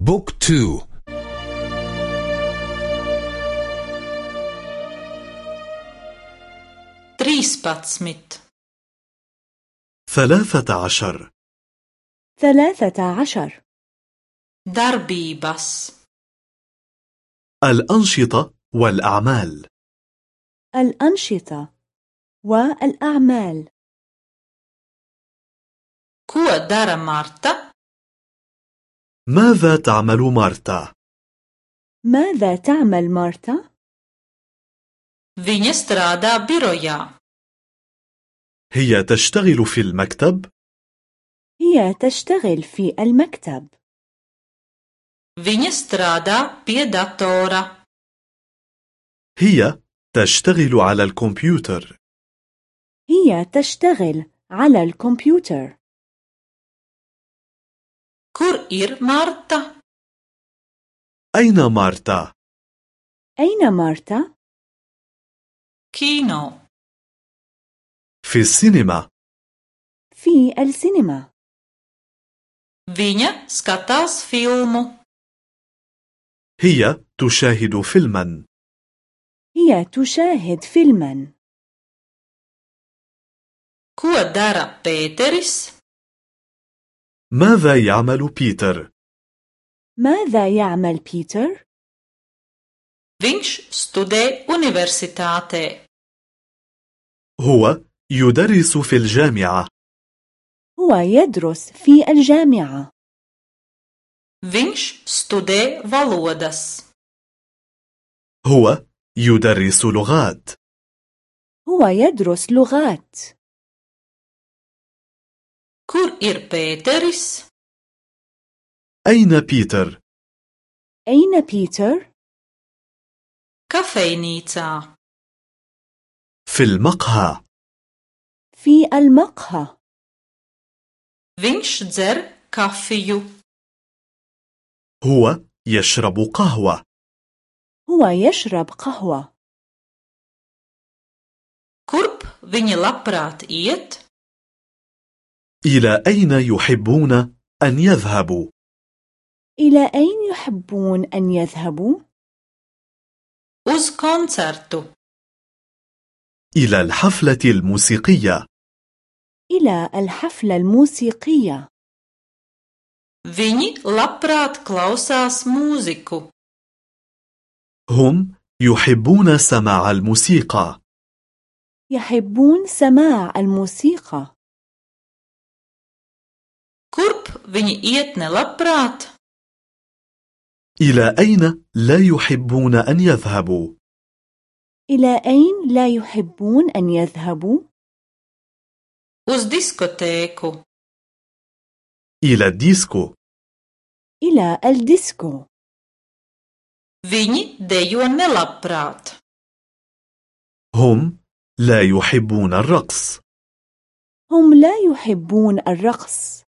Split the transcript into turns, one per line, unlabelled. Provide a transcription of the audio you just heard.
بوك تو.
تريسباتسمت
ثلاثة عشر.
ثلاثة عشر.
darbības
الأنشطة والأعمال.
الأنشطة والأعمال.
Ko dara Marta?
ماذا تعمل مارتا؟
ماذا تعمل مارتا؟
Viņa strādā birojā.
هي تشتغل في المكتب؟
هي تشتغل في المكتب.
Viņa strādā pie datora.
هي تشتغل على الكمبيوتر.
هي تشتغل على الكمبيوتر.
Kur ir Marta?
أين مارتا؟
أين مارتا؟
Kino.
في السينما.
في السينما.
Viņa skatās filmu.
هي تشاهد فيلما.
هي تشاهد فيلما.
Ko dara Pēteris?
ماذا يعمل بيتر؟
ماذا يعمل بيتر؟
Viņš studē universitātē.
هو يدرس في الجامعة.
هو يدرس في الجامعة.
Viņš studē valodas.
هو يدرس لغات.
هو يدرس لغات.
Kur ir Pēteris?
أين بيتر؟
أين بيتر؟
Kafejnīcā.
في المقهى.
في المقهى.
Viņš dzer kafiju.
هو يشرب قهوة.
هو يشرب قهوة.
Kurp viņi labprāt iet?
إلى أين يحبون أن يذهبوا؟
إلى أين يحبون أن يذهبوا؟
Uz koncertu.
إلى الحفلة الموسيقية.
إلى الحفلة الموسيقية.
Viņi labprāt klausās mūziku.
هم يحبون سماع الموسيقى.
يحبون سماع الموسيقى.
Kurp viņi iet nelabprāt?
إلى أين لا يحبون أن يذهبوا؟
إلى أين لا يحبون أن يذهبوا؟
Uz diskotēku.
إلى الديسكو.
إلى الديسكو.
Viņi dejo nelabprāt.
هم لا يحبون الرقص.
هم لا يحبون الرقص.